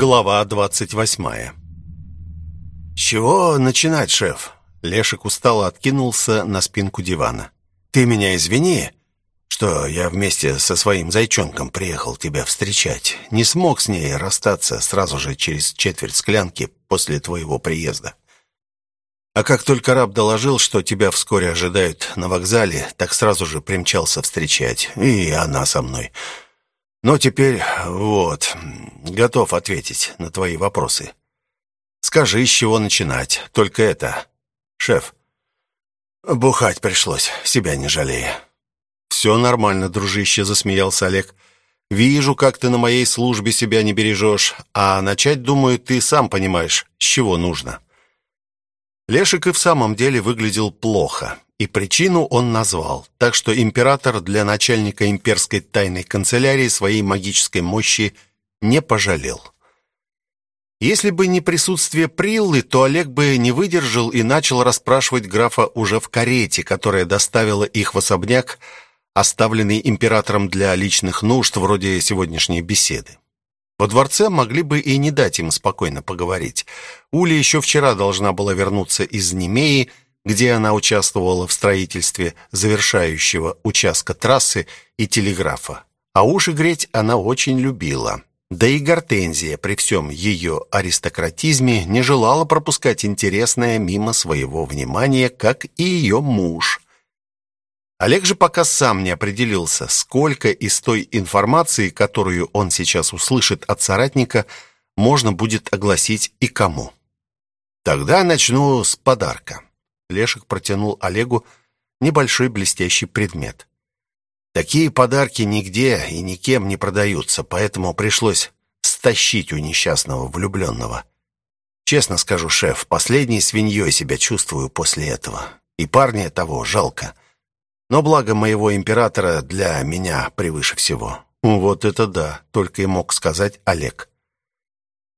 Глава двадцать восьмая. «С чего начинать, шеф?» Лешик устало откинулся на спинку дивана. «Ты меня извини, что я вместе со своим зайчонком приехал тебя встречать. Не смог с ней расстаться сразу же через четверть склянки после твоего приезда. А как только раб доложил, что тебя вскоре ожидают на вокзале, так сразу же примчался встречать. И она со мной. Но теперь вот, готов ответить на твои вопросы. Скажи, с чего начинать. Только это, шеф. Бухать пришлось, себя не жалея. Все нормально, дружище, засмеялся Олег. Вижу, как ты на моей службе себя не бережешь, а начать, думаю, ты сам понимаешь, с чего нужно. Лешик и в самом деле выглядел плохо, и причину он назвал. Так что император для начальника имперской тайной канцелярии своей магической мощи не пожалел. Если бы не присутствие Приллы, то Олег бы не выдержал и начал расспрашивать графа уже в карете, которая доставила их в особняк, оставленный императором для личных нужд, вроде сегодняшней беседы. Во дворце могли бы и не дать им спокойно поговорить. Уля еще вчера должна была вернуться из Немеи, где она участвовала в строительстве завершающего участка трассы и телеграфа. А уши греть она очень любила. Да и Гортензия при всем ее аристократизме не желала пропускать интересное мимо своего внимания, как и ее муж. Олег же пока сам не определился, сколько из той информации, которую он сейчас услышит от соратника, можно будет огласить и кому. Тогда начну с подарка. Лешек протянул Олегу небольшой блестящий предмет. Такие подарки нигде и никем не продаются, поэтому пришлось стащить у несчастного влюбленного. Честно скажу, шеф, последней свиньей себя чувствую после этого. И парня того жалко. Но благо моего императора для меня превыше всего. Вот это да, только и мог сказать Олег.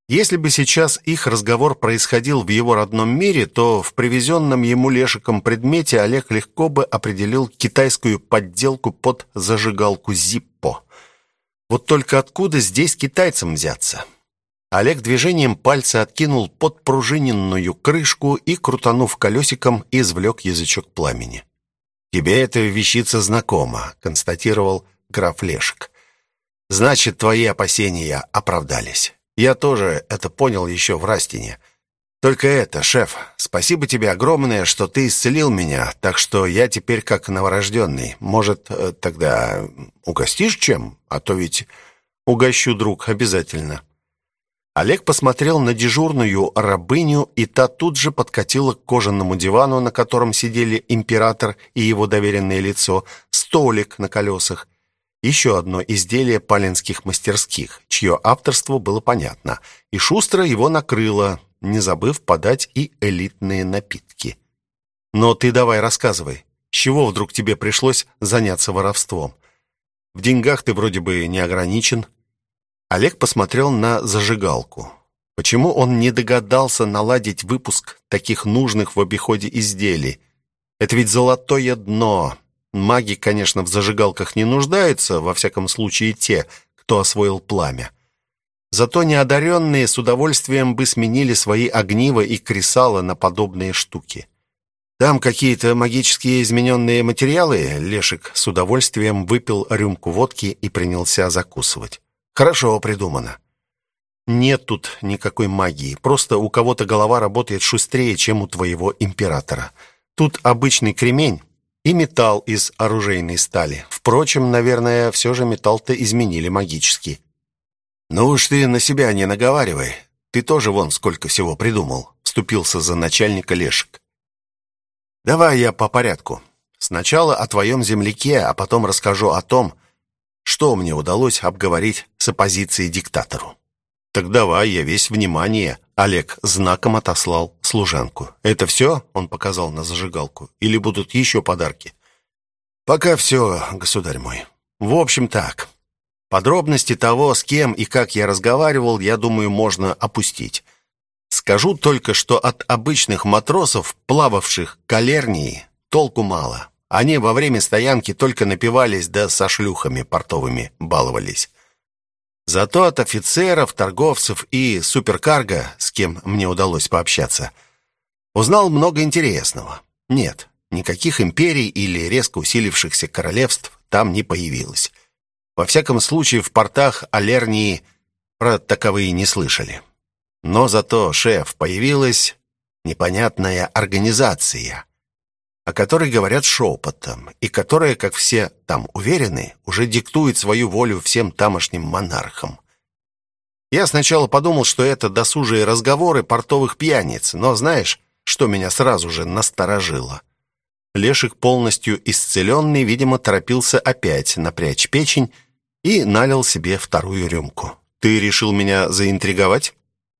Если бы сейчас их разговор происходил в его родном мире, то в привезенном ему Лешиком предмете Олег легко бы определил китайскую подделку под зажигалку Зиппо. Вот только откуда здесь китайцам взяться? Олег движением пальца откинул подпружиненную крышку и, крутанув колесиком, извлек язычок пламени. «Тебе эта вещица знакома», — констатировал граф Лешек. «Значит, твои опасения оправдались. Я тоже это понял еще в Растине. Только это, шеф, спасибо тебе огромное, что ты исцелил меня, так что я теперь как новорожденный. Может, э, тогда угостишь чем? А то ведь угощу, друг, обязательно». Олег посмотрел на дежурную рабыню, и та тут же подкатила к кожаному дивану, на котором сидели император и его доверенное лицо, столик на колесах, еще одно изделие паленских мастерских, чье авторство было понятно, и шустро его накрыло, не забыв подать и элитные напитки. «Но ты давай рассказывай, с чего вдруг тебе пришлось заняться воровством? В деньгах ты вроде бы не ограничен». Олег посмотрел на зажигалку. Почему он не догадался наладить выпуск таких нужных в обиходе изделий? Это ведь золотое дно. Маги, конечно, в зажигалках не нуждаются, во всяком случае те, кто освоил пламя. Зато неодаренные с удовольствием бы сменили свои огнива и кресала на подобные штуки. Там какие-то магические измененные материалы? Лешик с удовольствием выпил рюмку водки и принялся закусывать. Хорошо придумано. Нет тут никакой магии. Просто у кого-то голова работает шустрее, чем у твоего императора. Тут обычный кремень и металл из оружейной стали. Впрочем, наверное, все же металл-то изменили магически. Ну уж ты на себя не наговаривай. Ты тоже вон сколько всего придумал. Вступился за начальника Лешек. Давай я по порядку. Сначала о твоем земляке, а потом расскажу о том, что мне удалось обговорить с оппозицией диктатору. Так давай, я весь внимание. Олег знаком отослал служанку. Это все? Он показал на зажигалку. Или будут еще подарки? Пока все, государь мой. В общем так. Подробности того, с кем и как я разговаривал, я думаю, можно опустить. Скажу только, что от обычных матросов, плававших к Алернии, толку мало. Они во время стоянки только напивались да со шлюхами портовыми баловались. Зато от офицеров, торговцев и суперкарго, с кем мне удалось пообщаться, узнал много интересного. Нет, никаких империй или резко усилившихся королевств там не появилось. Во всяком случае, в портах Алернии про таковые не слышали. Но зато, шеф, появилась непонятная организация, о которой говорят шепотом, и которая, как все там уверены, уже диктует свою волю всем тамошним монархам. Я сначала подумал, что это досужие разговоры портовых пьяниц, но знаешь, что меня сразу же насторожило? Лешик, полностью исцеленный, видимо, торопился опять напрячь печень и налил себе вторую рюмку. «Ты решил меня заинтриговать?»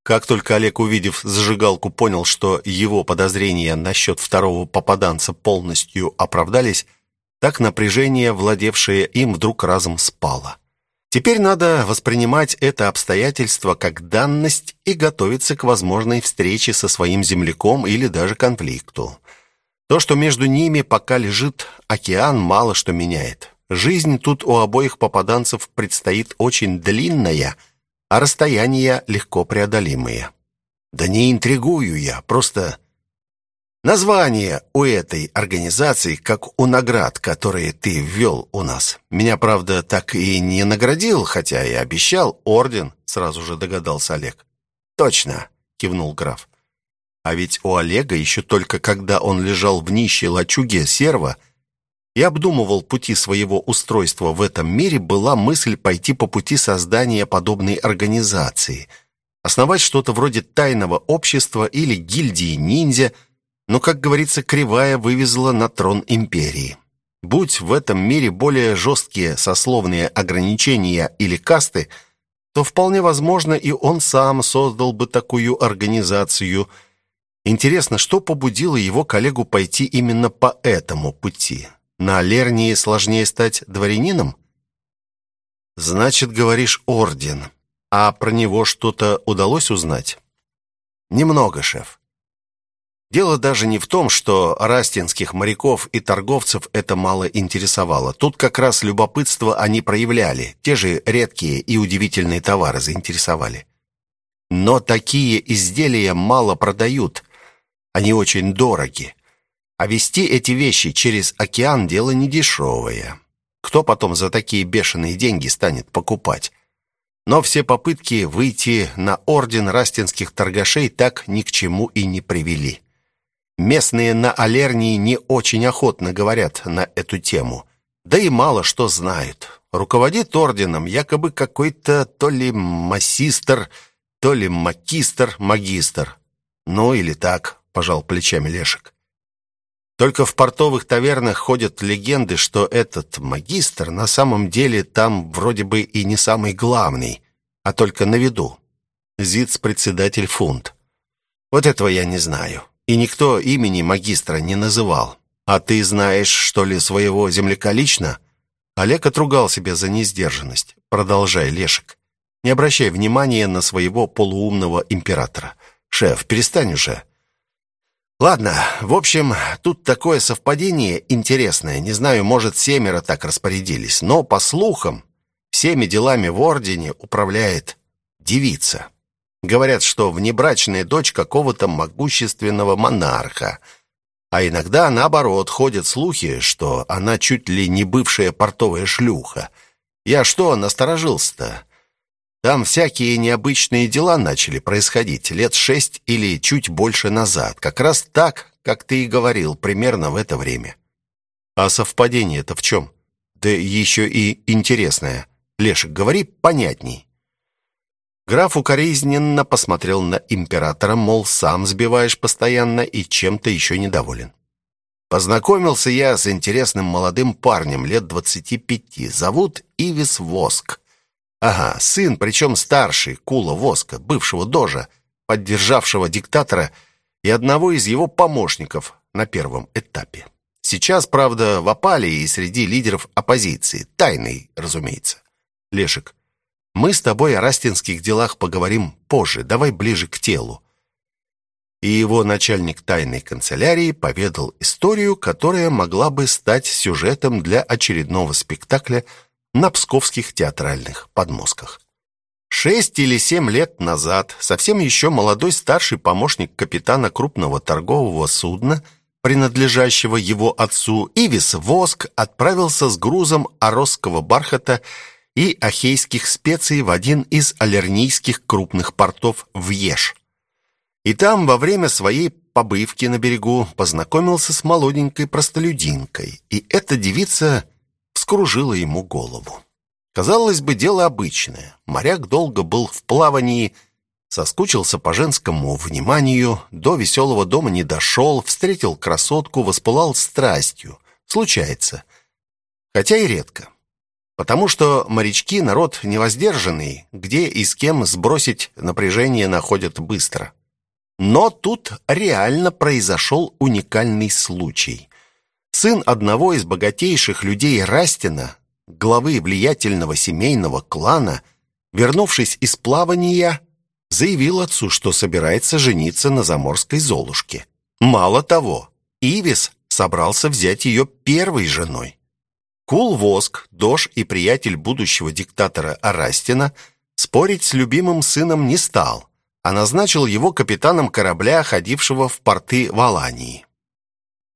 Как только Олег, увидев зажигалку, понял, что его подозрения насчет второго попаданца полностью оправдались, так напряжение, владевшее им, вдруг разом спало. Теперь надо воспринимать это обстоятельство как данность и готовиться к возможной встрече со своим земляком или даже конфликту. То, что между ними пока лежит океан, мало что меняет. Жизнь тут у обоих попаданцев предстоит очень длинная – а расстояния легко преодолимые. Да не интригую я, просто название у этой организации, как у наград, которые ты ввел у нас. Меня, правда, так и не наградил, хотя и обещал орден, сразу же догадался Олег. Точно, кивнул граф. А ведь у Олега еще только когда он лежал в нищей лачуге серва и обдумывал пути своего устройства в этом мире, была мысль пойти по пути создания подобной организации, основать что-то вроде тайного общества или гильдии ниндзя, но, как говорится, кривая вывезла на трон империи. Будь в этом мире более жесткие сословные ограничения или касты, то вполне возможно и он сам создал бы такую организацию. Интересно, что побудило его коллегу пойти именно по этому пути? На Лернии сложнее стать дворянином? Значит, говоришь, орден. А про него что-то удалось узнать? Немного, шеф. Дело даже не в том, что растинских моряков и торговцев это мало интересовало. Тут как раз любопытство они проявляли. Те же редкие и удивительные товары заинтересовали. Но такие изделия мало продают. Они очень дороги. А вести эти вещи через океан дело недешевое. Кто потом за такие бешеные деньги станет покупать? Но все попытки выйти на орден растинских торгашей так ни к чему и не привели. Местные на Алернии не очень охотно говорят на эту тему. Да и мало что знают. Руководит орденом якобы какой-то то ли массистр, то ли макистр, магистр. Ну или так, пожал плечами Лешек. Только в портовых тавернах ходят легенды, что этот магистр на самом деле там вроде бы и не самый главный, а только на виду. Зиц-председатель фунт. Вот этого я не знаю. И никто имени магистра не называл. А ты знаешь, что ли, своего земляка лично? Олег отругал себя за несдержанность. Продолжай, Лешек. Не обращай внимания на своего полуумного императора. Шеф, перестань уже. Ладно, в общем, тут такое совпадение интересное. Не знаю, может, семеро так распорядились, но по слухам, всеми делами в ордене управляет девица. Говорят, что внебрачная дочь какого-то могущественного монарха. А иногда наоборот ходят слухи, что она чуть ли не бывшая портовая шлюха. Я что, насторожился-то? Там всякие необычные дела начали происходить лет шесть или чуть больше назад. Как раз так, как ты и говорил, примерно в это время. А совпадение-то в чем? Да еще и интересное. Лешек, говори понятней. Граф укоризненно посмотрел на императора, мол, сам сбиваешь постоянно и чем-то еще недоволен. Познакомился я с интересным молодым парнем лет двадцати пяти. Зовут Ивис Воск. Ага, сын, причем старший, Кула Воска, бывшего дожа, поддержавшего диктатора и одного из его помощников на первом этапе. Сейчас, правда, в опале и среди лидеров оппозиции, тайный, разумеется. Лешек, мы с тобой о растинских делах поговорим позже, давай ближе к телу. И его начальник тайной канцелярии поведал историю, которая могла бы стать сюжетом для очередного спектакля на псковских театральных подмостках. Шесть или семь лет назад совсем еще молодой старший помощник капитана крупного торгового судна, принадлежащего его отцу, Ивис Воск, отправился с грузом оросского бархата и ахейских специй в один из алернийских крупных портов в Еш. И там во время своей побывки на берегу познакомился с молоденькой простолюдинкой, и эта девица вскружила ему голову. Казалось бы, дело обычное. Моряк долго был в плавании, соскучился по женскому вниманию, до веселого дома не дошел, встретил красотку, воспылал страстью. Случается. Хотя и редко. Потому что морячки народ невоздержанный, где и с кем сбросить напряжение находят быстро. Но тут реально произошел уникальный случай. Сын одного из богатейших людей Растина, главы влиятельного семейного клана, вернувшись из плавания, заявил отцу, что собирается жениться на заморской Золушке. Мало того, Ивис собрался взять ее первой женой. Кул Воск, дож и приятель будущего диктатора Арастина, спорить с любимым сыном не стал, а назначил его капитаном корабля, ходившего в порты Валании.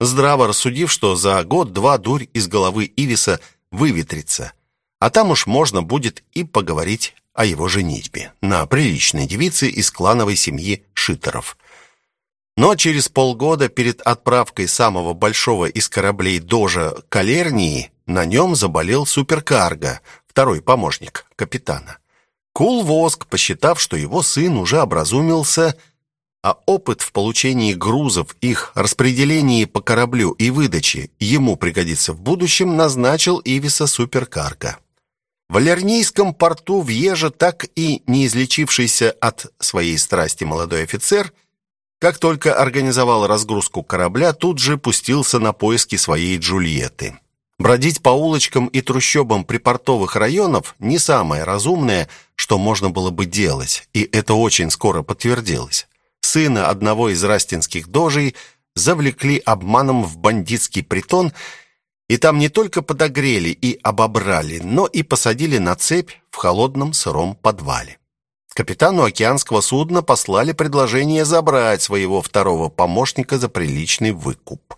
Здраво рассудив, что за год-два дурь из головы Ивиса выветрится, а там уж можно будет и поговорить о его женитьбе на приличной девице из клановой семьи Шитеров. Но через полгода перед отправкой самого большого из кораблей Дожа Калернии на нем заболел суперкарго, второй помощник капитана. Кул Воск, посчитав, что его сын уже образумился, а опыт в получении грузов, их распределении по кораблю и выдаче ему пригодится в будущем, назначил Ивиса суперкарго. В Алернийском порту в Еже так и не излечившийся от своей страсти молодой офицер, как только организовал разгрузку корабля, тут же пустился на поиски своей Джульетты. Бродить по улочкам и трущобам припортовых районов не самое разумное, что можно было бы делать, и это очень скоро подтвердилось сына одного из растинских дожей, завлекли обманом в бандитский притон, и там не только подогрели и обобрали, но и посадили на цепь в холодном сыром подвале. Капитану океанского судна послали предложение забрать своего второго помощника за приличный выкуп.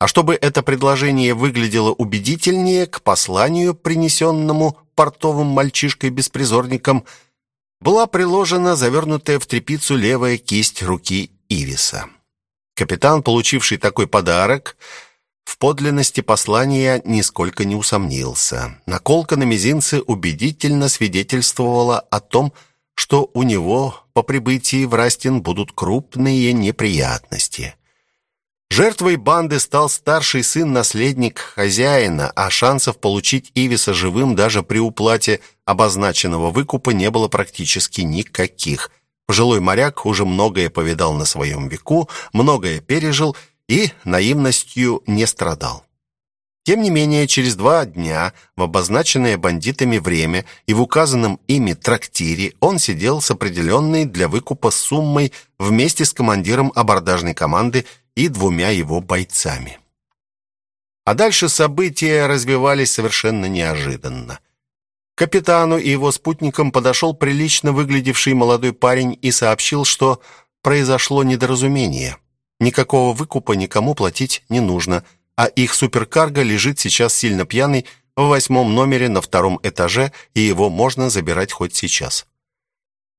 А чтобы это предложение выглядело убедительнее, к посланию, принесенному портовым мальчишкой-беспризорником, была приложена завернутая в тряпицу левая кисть руки Ивиса. Капитан, получивший такой подарок, в подлинности послания нисколько не усомнился. Наколка на мизинце убедительно свидетельствовала о том, что у него по прибытии в Растин будут крупные неприятности. Жертвой банды стал старший сын-наследник хозяина, а шансов получить Ивиса живым даже при уплате обозначенного выкупа не было практически никаких. Пожилой моряк уже многое повидал на своем веку, многое пережил и наивностью не страдал. Тем не менее, через два дня в обозначенное бандитами время и в указанном ими трактире он сидел с определенной для выкупа суммой вместе с командиром абордажной команды и двумя его бойцами. А дальше события развивались совершенно неожиданно. Капитану и его спутникам подошел прилично выглядевший молодой парень и сообщил, что произошло недоразумение. Никакого выкупа никому платить не нужно, а их суперкарго лежит сейчас сильно пьяный в восьмом номере на втором этаже, и его можно забирать хоть сейчас.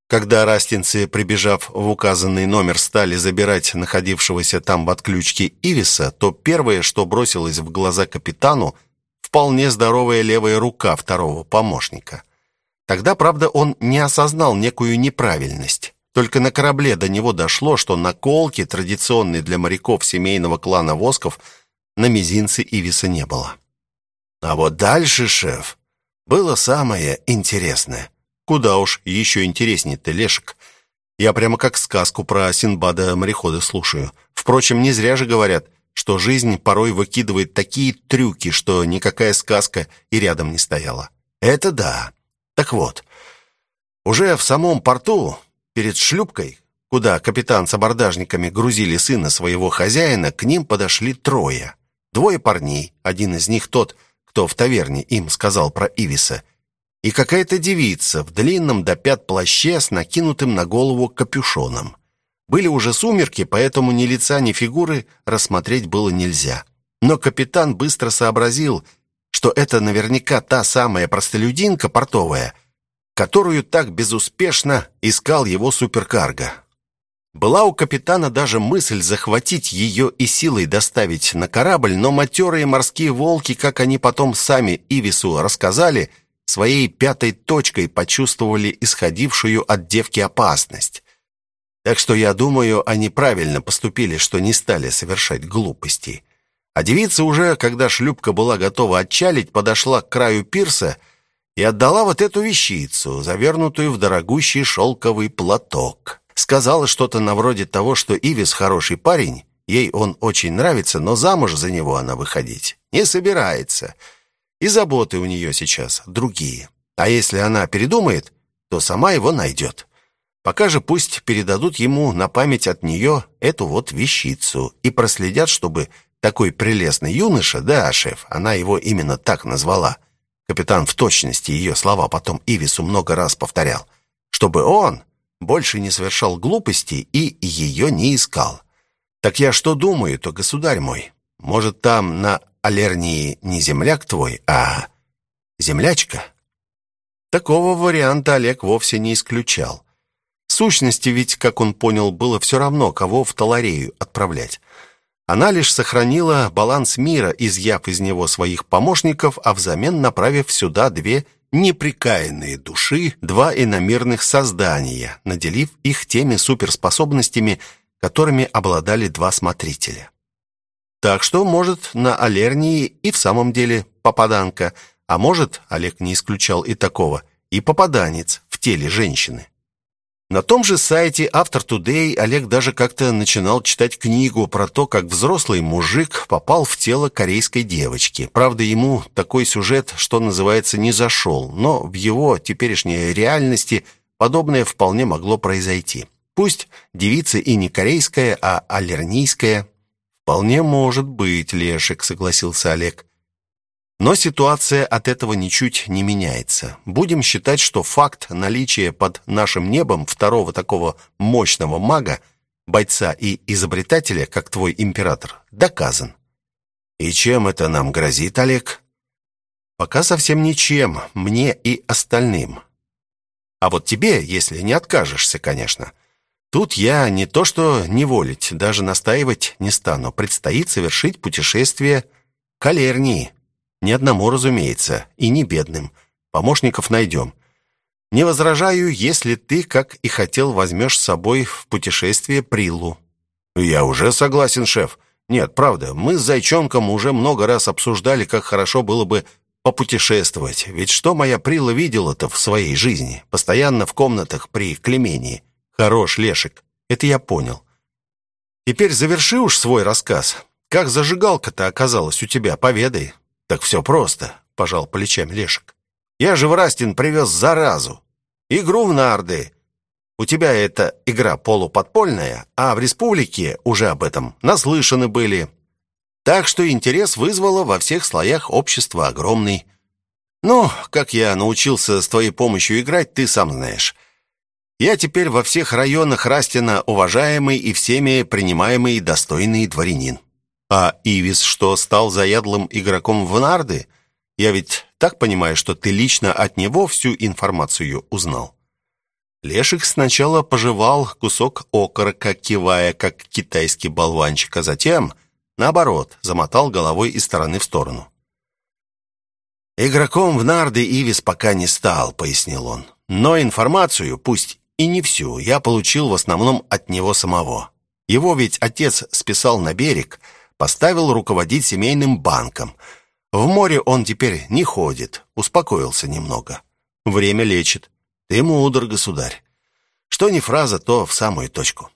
Когда растинцы, прибежав в указанный номер, стали забирать находившегося там в отключке Ивиса, то первое, что бросилось в глаза капитану, вполне здоровая левая рука второго помощника. Тогда, правда, он не осознал некую неправильность. Только на корабле до него дошло, что наколки, традиционные для моряков семейного клана Восков, на мизинце Ивиса не было. А вот дальше, шеф, было самое интересное. Куда уж еще интереснее-то, Лешек. Я прямо как сказку про Синбада-морехода слушаю. Впрочем, не зря же говорят, что жизнь порой выкидывает такие трюки, что никакая сказка и рядом не стояла. Это да. Так вот, уже в самом порту, перед шлюпкой, куда капитан с абордажниками грузили сына своего хозяина, к ним подошли трое. Двое парней, один из них тот, кто в таверне им сказал про Ивиса, и какая-то девица в длинном до пят плаще с накинутым на голову капюшоном. Были уже сумерки, поэтому ни лица, ни фигуры рассмотреть было нельзя. Но капитан быстро сообразил, что это наверняка та самая простолюдинка портовая, которую так безуспешно искал его суперкарго. Была у капитана даже мысль захватить ее и силой доставить на корабль, но матерые морские волки, как они потом сами Ивису рассказали, своей пятой точкой почувствовали исходившую от девки опасность. Так что я думаю, они правильно поступили, что не стали совершать глупостей. А девица уже, когда шлюпка была готова отчалить, подошла к краю пирса и отдала вот эту вещицу, завернутую в дорогущий шелковый платок. Сказала что-то на вроде того, что Ивис хороший парень, ей он очень нравится, но замуж за него она выходить не собирается. И заботы у нее сейчас другие. А если она передумает, то сама его найдет. Пока же пусть передадут ему на память от нее эту вот вещицу и проследят, чтобы такой прелестный юноша, да, шеф, она его именно так назвала. Капитан в точности ее слова потом Ивису много раз повторял, чтобы он больше не совершал глупостей и ее не искал. Так я что думаю-то, государь мой? Может, там на Алернии не земляк твой, а землячка? Такого варианта Олег вовсе не исключал. Сущности ведь, как он понял, было все равно, кого в Таларею отправлять. Она лишь сохранила баланс мира, изъяв из него своих помощников, а взамен направив сюда две неприкаянные души, два иномирных создания, наделив их теми суперспособностями, которыми обладали два смотрителя. Так что, может, на Алернии и в самом деле попаданка, а может, Олег не исключал и такого, и попаданец в теле женщины. На том же сайте After Today Олег даже как-то начинал читать книгу про то, как взрослый мужик попал в тело корейской девочки. Правда, ему такой сюжет, что называется, не зашел, но в его теперешней реальности подобное вполне могло произойти. Пусть девица и не корейская, а алернийская. Вполне может быть, Лешек, согласился Олег. Но ситуация от этого ничуть не меняется. Будем считать, что факт наличия под нашим небом второго такого мощного мага, бойца и изобретателя, как твой император, доказан. И чем это нам грозит, Олег? Пока совсем ничем, мне и остальным. А вот тебе, если не откажешься, конечно. Тут я не то что не волить, даже настаивать не стану. Предстоит совершить путешествие к Алернии. Ни одному, разумеется, и не бедным. Помощников найдем. Не возражаю, если ты, как и хотел, возьмешь с собой в путешествие Прилу. Я уже согласен, шеф. Нет, правда, мы с Зайчонком уже много раз обсуждали, как хорошо было бы попутешествовать. Ведь что моя Прила видела-то в своей жизни? Постоянно в комнатах при Клемении. Хорош, Лешек, это я понял. Теперь заверши уж свой рассказ. Как зажигалка-то оказалась у тебя, поведай. Так все просто, пожал плечами Лешек. Я же в Растин привез заразу. Игру в нарды. У тебя эта игра полуподпольная, а в республике уже об этом наслышаны были. Так что интерес вызвало во всех слоях общества огромный. Ну, как я научился с твоей помощью играть, ты сам знаешь. Я теперь во всех районах Растина уважаемый и всеми принимаемый достойный дворянин. А Ивис что, стал заядлым игроком в нарды? Я ведь так понимаю, что ты лично от него всю информацию узнал. Лешик сначала пожевал кусок окорока, кивая, как китайский болванчик, а затем, наоборот, замотал головой из стороны в сторону. «Игроком в нарды Ивис пока не стал», — пояснил он. «Но информацию, пусть и не всю, я получил в основном от него самого. Его ведь отец списал на берег, поставил руководить семейным банком. В море он теперь не ходит, успокоился немного. Время лечит. Ты мудр, государь. Что не фраза, то в самую точку.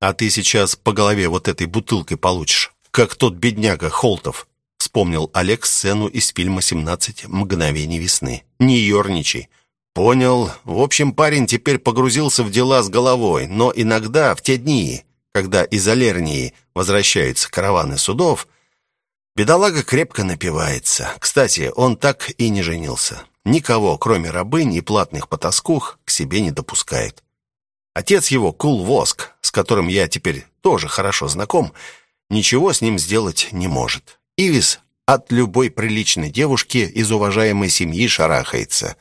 А ты сейчас по голове вот этой бутылкой получишь, как тот бедняга Холтов. Вспомнил Олег сцену из фильма «17 мгновений весны». Не ерничай. Понял. В общем, парень теперь погрузился в дела с головой, но иногда в те дни, когда из Алернии возвращаются караваны судов, бедолага крепко напивается. Кстати, он так и не женился. никого, кроме рабынь и платных потаскух, к себе не допускает. Отец его, Кул Воск, с которым я теперь тоже хорошо знаком, ничего с ним сделать не может. Ивис от любой приличной девушки из уважаемой семьи шарахается.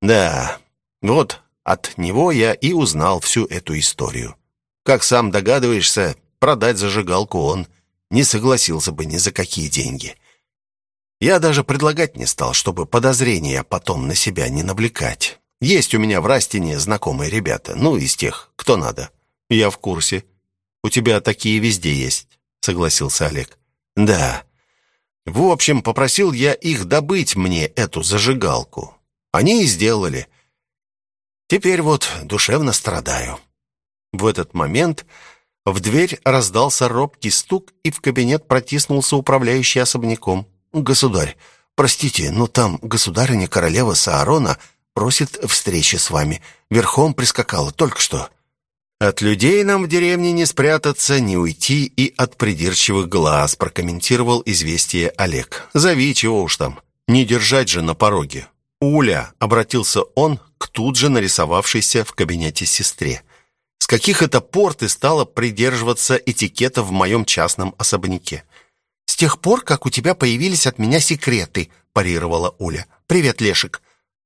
Да, вот от него я и узнал всю эту историю. Как сам догадываешься, продать зажигалку он не согласился бы ни за какие деньги. Я даже предлагать не стал, чтобы подозрения потом на себя не навлекать. Есть у меня в Растине знакомые ребята, ну, из тех, кто надо. Я в курсе. У тебя такие везде есть, согласился Олег. Да. В общем, попросил я их добыть мне эту зажигалку. Они и сделали. Теперь вот душевно страдаю. В этот момент в дверь раздался робкий стук, и в кабинет протиснулся управляющий особняком. «Государь, простите, но там государыня королева Саарона просит встречи с вами. Верхом прискакала только что». «От людей нам в деревне не спрятаться, не уйти и от придирчивых глаз», прокомментировал известие Олег. «Зови, чего уж там. Не держать же на пороге». «Уля», — обратился он к тут же нарисовавшейся в кабинете сестре. «С каких это пор ты стала придерживаться этикета в моем частном особняке?» «С тех пор, как у тебя появились от меня секреты», — парировала Уля. «Привет, Лешик.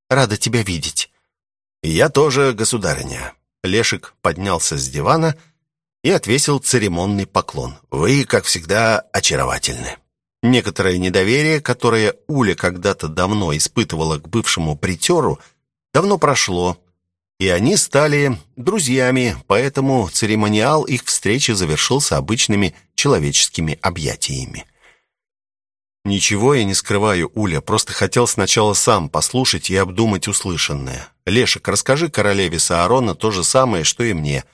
Рада тебя видеть». «Я тоже, государыня». Лешик поднялся с дивана и отвесил церемонный поклон. «Вы, как всегда, очаровательны». Некоторое недоверие, которое Уля когда-то давно испытывала к бывшему притеру, давно прошло, и они стали друзьями, поэтому церемониал их встречи завершился обычными человеческими объятиями. «Ничего я не скрываю, Уля, просто хотел сначала сам послушать и обдумать услышанное. Лешек, расскажи королеве Саарона то же самое, что и мне,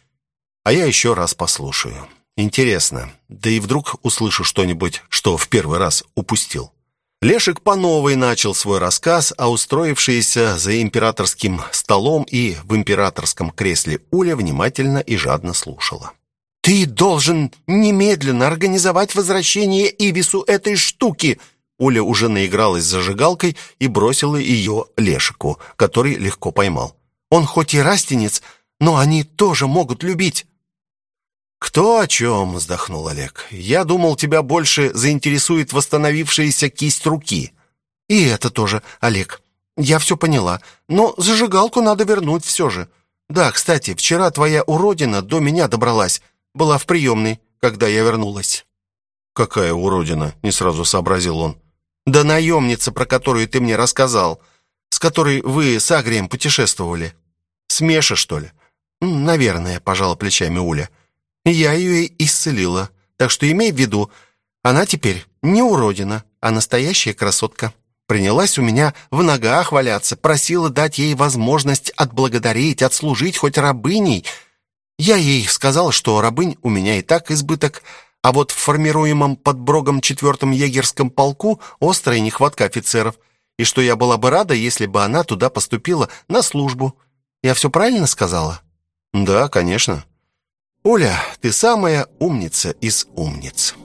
а я еще раз послушаю. Интересно, да и вдруг услышу что-нибудь, что в первый раз упустил». Лешек по новой начал свой рассказ, а устроившаяся за императорским столом и в императорском кресле Уля внимательно и жадно слушала. «Ты должен немедленно организовать возвращение Ибису этой штуки!» Оля уже наигралась зажигалкой и бросила ее Лешику, который легко поймал. «Он хоть и растенец, но они тоже могут любить!» «Кто о чем?» — вздохнул Олег. «Я думал, тебя больше заинтересует восстановившаяся кисть руки». «И это тоже, Олег. Я все поняла. Но зажигалку надо вернуть все же. Да, кстати, вчера твоя уродина до меня добралась была в приемной, когда я вернулась». «Какая уродина!» — не сразу сообразил он. «Да наемница, про которую ты мне рассказал, с которой вы с Агрием путешествовали. Смеша, что ли?» «Наверное», — пожала плечами Уля. «Я ее исцелила, так что имей в виду, она теперь не уродина, а настоящая красотка. Принялась у меня в ногах валяться, просила дать ей возможность отблагодарить, отслужить хоть рабыней». Я ей сказал, что рабынь у меня и так избыток, а вот в формируемом под Брогом четвертом егерском полку острая нехватка офицеров, и что я была бы рада, если бы она туда поступила на службу. Я все правильно сказала? Да, конечно. «Оля, ты самая умница из умниц».